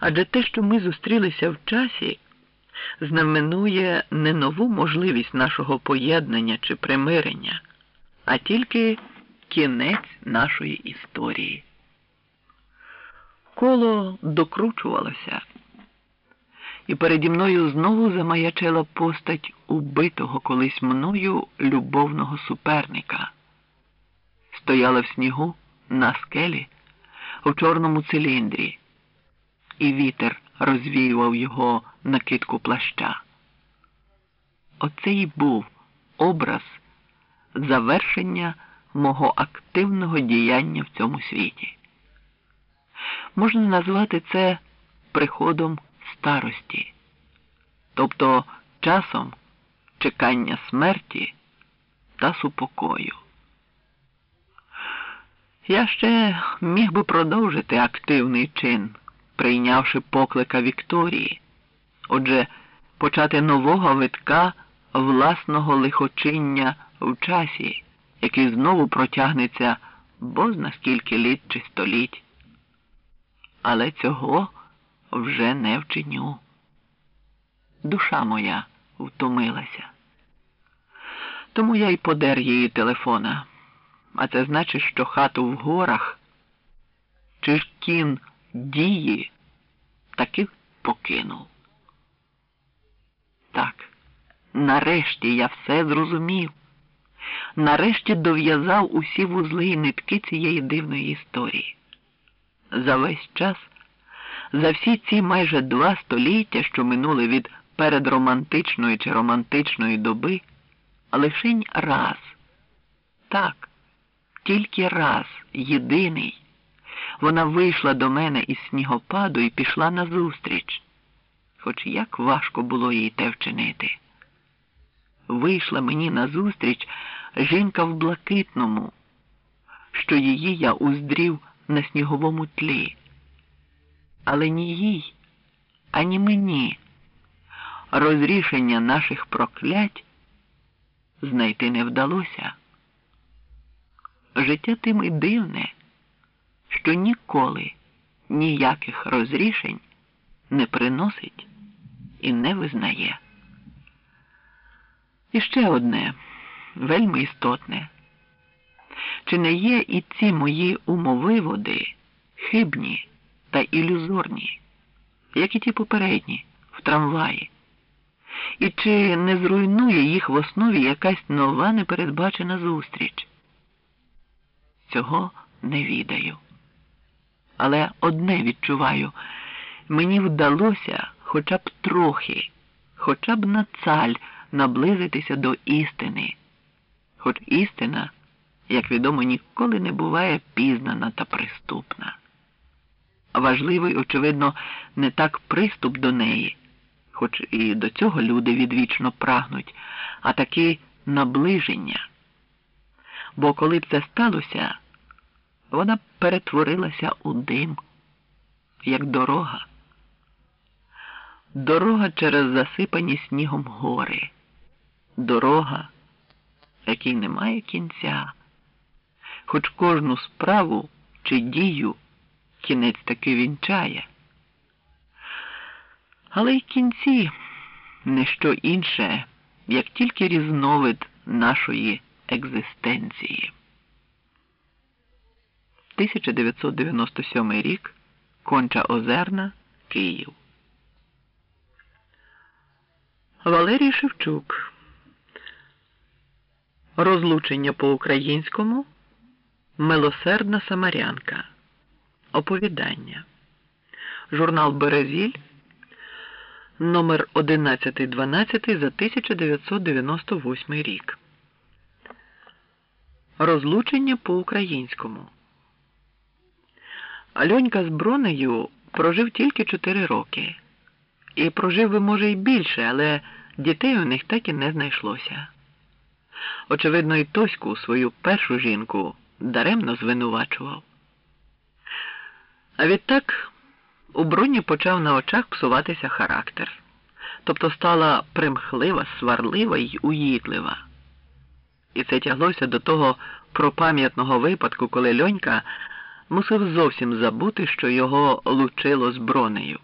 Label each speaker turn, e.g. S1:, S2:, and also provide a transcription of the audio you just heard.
S1: Адже те, що ми зустрілися в часі, знаменує не нову можливість нашого поєднання чи примирення, а тільки кінець нашої історії. Коло докручувалося, і переді мною знову замаячила постать убитого колись мною любовного суперника. Стояла в снігу на скелі у чорному циліндрі, і вітер розвіював його накидку плаща. Оце й був образ завершення мого активного діяння в цьому світі. Можна назвати це приходом старості, тобто часом чекання смерті та супокою. Я ще міг би продовжити активний чин, прийнявши поклика Вікторії, отже, почати нового витка власного лихочиння в часі, який знову протягнеться бозна скільки літ чи століть. Але цього вже не вчиню. Душа моя втомилася. Тому я й подер її телефона. А це значить, що хату в горах чи ж кін дії таки покинув. Так, нарешті я все зрозумів. Нарешті дов'язав усі вузли і нитки цієї дивної історії. За весь час, за всі ці майже два століття, що минули від передромантичної чи романтичної доби, лишень раз. Так тільки раз, єдиний, вона вийшла до мене із снігопаду і пішла назустріч, хоч як важко було їй те вчинити. Вийшла мені назустріч жінка в блакитному, що її я уздрів на сніговому тлі. Але ні їй, ані мені розрішення наших проклять знайти не вдалося. Життя тим і дивне, що ніколи ніяких розрішень не приносить і не визнає. І ще одне вельми істотне. Чи не є і ці мої умовиводи хибні та ілюзорні, як і ті попередні в трамваї? І чи не зруйнує їх в основі якась нова непередбачена зустріч? Цього не відаю. Але одне відчуваю, мені вдалося хоча б трохи, хоча б на цаль наблизитися до істини, хоч істина, як відомо, ніколи не буває пізнана та приступна. Важливий, очевидно, не так приступ до неї, хоч і до цього люди відвічно прагнуть, а таки наближення. Бо коли б це сталося, вона перетворилася у дим, як дорога. Дорога через засипані снігом гори, дорога, якій немає кінця, хоч кожну справу чи дію кінець таки вінчає. Але й кінці не що інше, як тільки різновид нашої екзистенції. 1997 рік Конча Озерна, Київ. Валерій Шевчук. Розлучення по-українському. Милосердна Самарянка. Оповідання. Журнал Березіль. Номер 1112 за 1998 рік. Розлучення по-українському. Альонька з Бронею прожив тільки чотири роки. І прожив би, може, й більше, але дітей у них так і не знайшлося. Очевидно, і Тоську, свою першу жінку, даремно звинувачував. А відтак у броні почав на очах псуватися характер, тобто стала примхлива, сварлива й уїдлива. І це тяглося до того пропам'ятного випадку, коли льонька мусив зовсім забути, що його лучило з бронею.